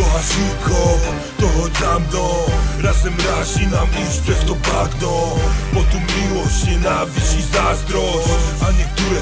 kochasz hip-hop, to chodź mną. Razem razi nam iść przez to bagno. Bo tu miłość, nienawiść i zazdrość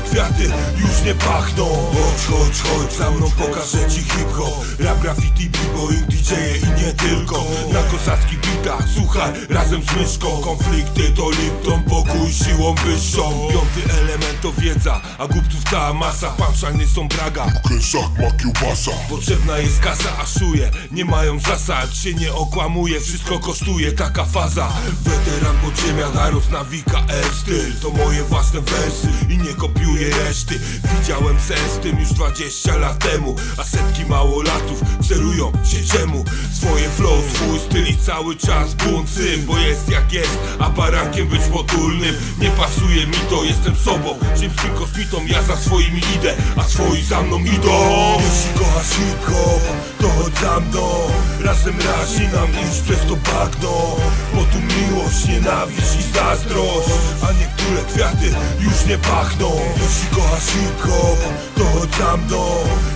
kwiaty już nie pachną. Chodź, chodź, chodź za mną, pokażę ci hip-hop. Rap, graffiti, b-boying, DJ-e i nie tylko. Na kozackich bitach, słuchaj, razem z myszką. Konflikty to Lipton, pokój siłą wyższą. Piąty element to wiedza, a głupców cała masa. Punchline'y są braga, Kęsak ma kiełbasa. Potrzebna jest kasa, a szuje. Nie mają zasad, się nie okłamuje. Wszystko kosztuje, taka faza. Weteran podziemia, naród nawika R styl To moje własne wersy i nie kopiuję reszty. Widziałem sens tym już 20 lat temu A setki małolatów kserują się czemu? Swoje flow, swój styl i cały czas bunt syn Bo jest jak jest, a barankiem być potulnym. Nie pasuje mi to, jestem sobą Ziemskim kosmitą, ja za swoimi idę A swoi za mną idą. Jeśli kochasz hip-hop, to chodź za mną. Razem razi nam iść przez to bagno Bo tu miłość, nienawiść i zazdrość A niektóre kwiaty już nie pachną. Jeśli kochasz hip-hop, to chodź za mną.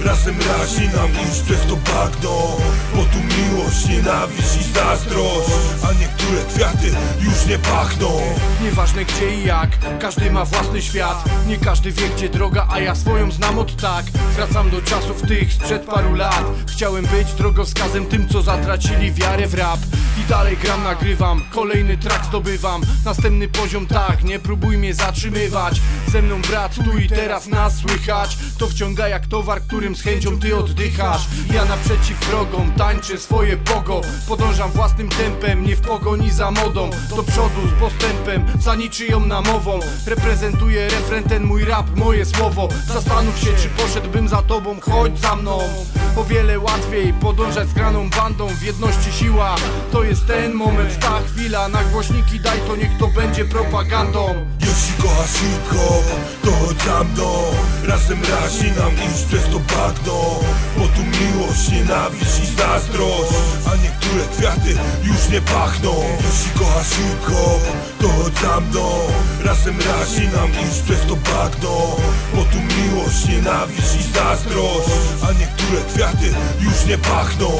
Razem razi nam iść przez to bagno Bo tu miłość, nienawiść i zazdrość. A niektóre kwiaty już nie pachną. Nieważne gdzie i jak, każdy ma własny świat. Nie każdy wie gdzie droga, a ja swoją znam od tak. Wracam do czasów tych sprzed paru lat. Chciałem być drogowskazem tym co zatracili wiarę w rap. I dalej gram, nagrywam, kolejny track zdobywam. Następny poziom tak, nie próbuj mnie zatrzymywać. Ze mną brat, tu i teraz nas słychać. To wciąga jak towar, którym z chęcią ty oddychasz. Ja naprzeciw wrogom, tańczę swoje pogo. Podążam własnym tempem, nie w pogoni za modą Do przodu z postępem, za niczyją namową. Reprezentuję refren ten mój rap, moje słowo. Zastanów się czy poszedłbym za tobą, chodź za mną. O wiele łatwiej podążać z graną bandą W jedności siła, to jest ten moment, ta chwila. Na głośniki daj to niech to będzie propagandą Hip-hop, to chodź za mną Razem razi nam iść przez to bagno. Bo tu miłość, nienawiść i zazdrość. A niektóre kwiaty już nie pachną. Jeśli kochasz to chodź za mną Razem razi nam iść przez to bagno. Bo tu miłość, nienawiść i zazdrość. A niektóre kwiaty już nie pachną